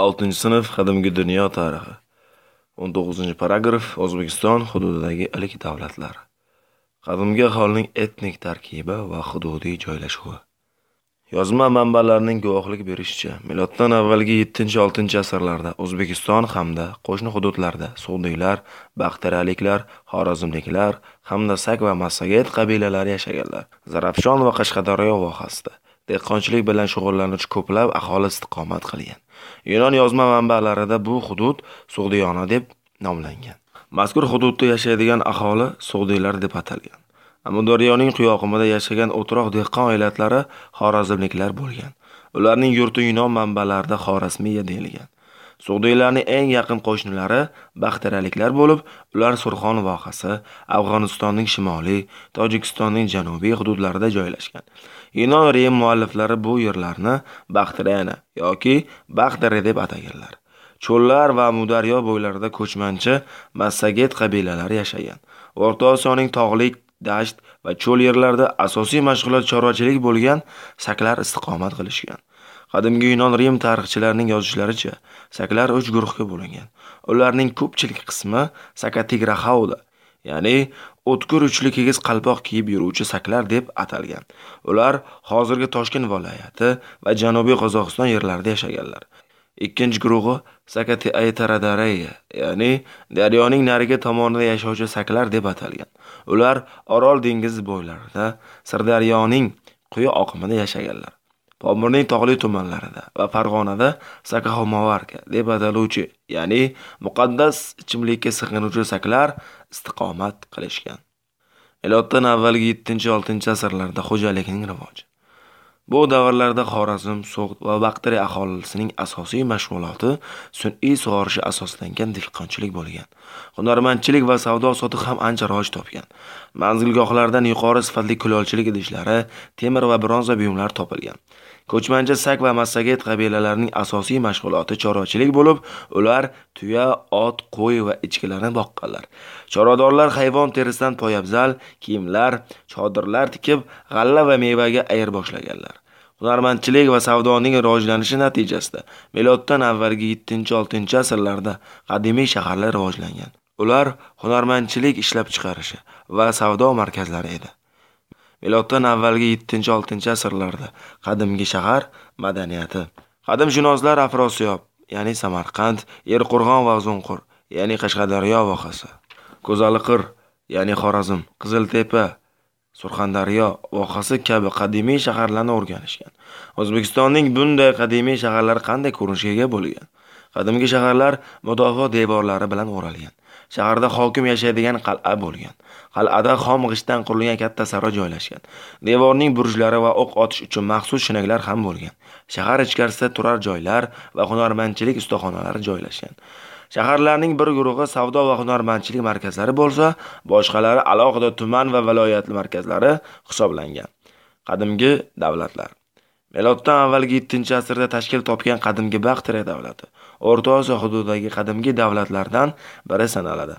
6 sinf qadimgi dunyo tarixi. 19-paragraf O'zbekiston hududidagi ilk davlatlar. Qadimgi aholining etnik tarkibi va hududiy joylashuvi. Yozma manbalarning guvohlik berishicha, miloddan avvalgi 7-6 asrlarda O'zbekiston hamda qo'shni hududlarda Sudiylar, Baxtariyaliklar, Xorazmliklar hamda Sak va Massaget qabilalari yashaganlar. Zarafshon va Qashqadaryo vohasida dehqonchilik bilan shug'ullanuvchi ko'plab aholi istiqomat qilgan. Yunon yozma manbalarida bu hudud Sug'diyona deb nomlangan. Mazkur hududda yashaydigan aholi Sug'diylar deb atalgan. Amudaryoning quyoqimida yashagan o'troq dehqon oilatlari Xorazmliklar bo'lgan. Ularning yurti Yunon manbalarida Xorazmiya deyilgan. Sug'diylarning eng yaqin qo'shnilari Baxtariyaliklar bo'lib, ular Surxon vohasi, Afg'onistonning shimoliy, Tojikistonning janubiy hududlarida joylashgan. Yunon Rim mualliflari bu yerlarni Baxtariyana yoki Baxtari deb ataganlar. Cho'llar va Mudaryo bo'ylarida ko'chmanchi Massaget qabilalari yashagan. O'rta Osiyoning tog'lik, dasht va cho'l yerlarida asosiy mashg'ulot chorvachilik bo'lgan saklar istiqomat qilishgan. Qadimgi Yunon Rim tarixchilarining yozishlaricha, saklar 3 guruhga bo'lingan. Ularning ko'pchilik qismi Sakatigrahauda, ya'ni o'tkir uchli kigiz qalpoq kiyib yuruvchi saklar deb atalgan. Ular hozirgi Toshkent viloyati va Janubiy Qozog'iston yerlarida yashaganlar. Ikkinchi guruhi Sakati Aytaradareya, ya'ni daryoning narigi tomonida yashovchi saklar deb atalgan. Ular Orol dengizi bo'ylarida, Sirdaryoning quyi oqimida yashaganlar. Pomirning tog'li tumanlarida va Farg'onada Sakahomavarka deb ataluvchi, ya'ni muqaddas ichimlikka sig'inuvchi saklar istiqomat qilishgan. Miloddan avvalgi 7-6 asrlarda xo'jalikning rivoji. Bu davrlarda Xorazm, So'g'd va Baqtiriy aholisining asosiy mashg'uloti sun'iy sug'orish asoslangan dehqonchilik bo'lgan. Hunarmandchilik va savdo sotiq ham ancha rivoj topgan. Manzilgohlardan yuqori sifatli kulolchilik idishlari, temir va bronza buyumlar topilgan. Ko'chmanchi Sak va Massaget qabilalarining asosiy mashg'uloti chorvachilik bo'lib, ular tuya, ot, qo'y va echkilarni boqqanlar. Choradorlar hayvon terisidan poyabzal, kiyimlar, chodirlar tikib, g'alla va mevaga ayir boshlaganlar. Hunarmandchilik va savdoning rivojlanishi natijasida miloddan avvalgi 7-6 asrlarda qadimiy shaharlar rivojlangan. Ular hunarmandchilik ishlab chiqarishi va savdo markazlari edi. Miloddan avvalgi 7-6 asrlarda qadimgi shahar madaniyati. Qadimshunoslar Afrosiyob, ya'ni Samarqand, Erqo'rg'on va Uzunqur, ya'ni Qashqadaryo vohasi, Ko'zaliqir, ya'ni Xorazm, Qiziltepa, Surxondaryo vohasi kabi qadimiy shaharlarni o'rganishgan. O'zbekistonning bunday qadimiy shaharlari qanday ko'rinishga ega bo'lgan? Qadimgi shaharlar mudofaa devorlari bilan o'ralgan. Shaharda hokim yashaydigan qal'a bo'lgan. Qal'ada xom g'ishtdan qurilgan katta saroy joylashgan. Devorning burjlari va o'q otish uchun maxsus shinaklar ham bo'lgan. Shahar ichkarisida turar joylar va hunarmandchilik ustaxonalari joylashgan. Shaharlarning bir guruhi savdo va hunarmandchilik markazlari bo'lsa, boshqalari alohida tuman va viloyat markazlari hisoblangan. Qadimgi davlatlar Meloddan avvalgi 7-asrda tashkil topgan qadimgi Baxteriya davlati O'rta Osiyo hududidagi qadimgi davlatlardan biri sanaladi.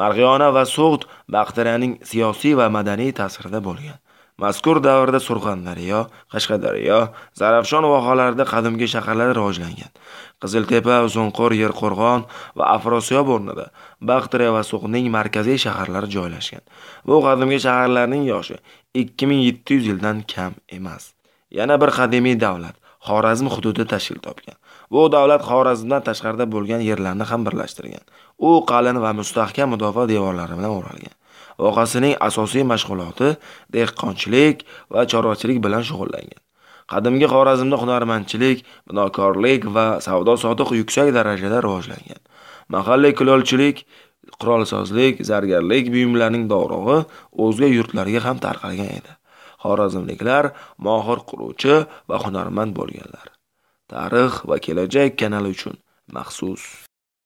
Marg'iyona va So'g'd Baxteriyaning siyosiy va madaniy ta'sirida bo'lgan. Mazkur davrda Surxondaryo, Qashqadaryo, Zarafshon vohalarida qadimgi shaharlar rivojlangan. Qiziltepa, Uzunqo'r, Yerqo'rg'on va Afrosiyob o'rnida Baxteriya va So'g'dning markaziy shaharlari joylashgan. Bu qadimgi shaharlarning yoshi 2700 yildan kam emas. Yana bir qadimiy davlat Xorazm hududi tashkil topgan. Bu davlat Xorazmdan tashqarida bo'lgan yerlarni ham birlashtirgan. U qalin va mustahkam mudofaa devorlari bilan o'ralgan. Og'asining asosiy mashg'uloti dehqonchilik va chorvachilik bilan shug'ullangan. Qadimgi Xorazmda hunarmandchilik, binokorlik va savdo sotiq yuksak darajada rivojlangan. Mahalliy kulolchilik, qurolsozlik, zargarlik buyumlarining dorug'i o'zga yurtlarga ham tarqalgan edi. Xorazmliklar mohir quruvchi va hunarmand bo'lganlar. Tarix va kelajak kanali uchun maxsus